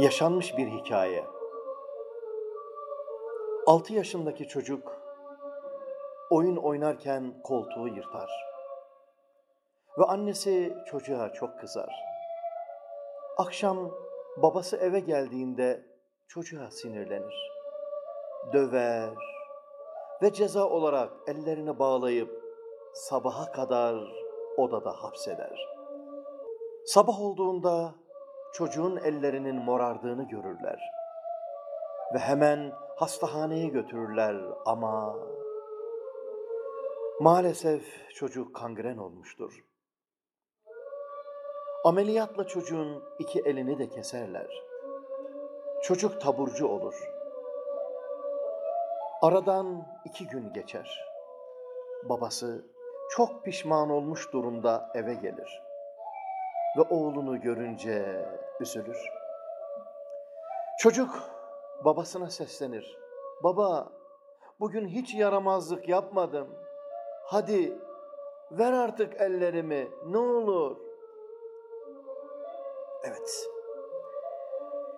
Yaşanmış bir hikaye. 6 yaşındaki çocuk oyun oynarken koltuğu yırtar. Ve annesi çocuğa çok kızar. Akşam babası eve geldiğinde çocuğa sinirlenir. Döver ve ceza olarak ellerini bağlayıp sabaha kadar odada hapseder. Sabah olduğunda çocuğun ellerinin morardığını görürler. Ve hemen hastahaneye götürürler ama maalesef çocuk kangren olmuştur. Ameliyatla çocuğun iki elini de keserler. Çocuk taburcu olur. Aradan iki gün geçer. Babası çok pişman olmuş durumda eve gelir ve oğlunu görünce üzülür. Çocuk babasına seslenir. Baba, bugün hiç yaramazlık yapmadım. Hadi ver artık ellerimi, ne olur. Evet,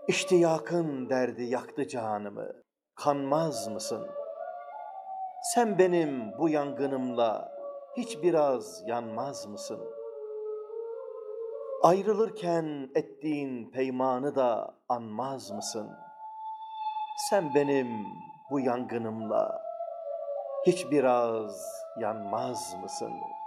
İştiyakın derdi yaktı canımı, kanmaz mısın? Sen benim bu yangınımla hiç biraz yanmaz mısın? Ayrılırken ettiğin peymanı da anmaz mısın? Sen benim bu yangınımla hiç biraz yanmaz mısın?''